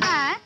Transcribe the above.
Huh?